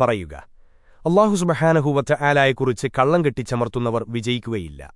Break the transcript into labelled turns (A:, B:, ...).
A: പറയുക. അള്ളാഹുസുബഹാനഹുവറ്റ ആലായെക്കുറിച്ച് കള്ളം കെട്ടിച്ചമർത്തുന്നവർ വിജയിക്കുകയില്ല.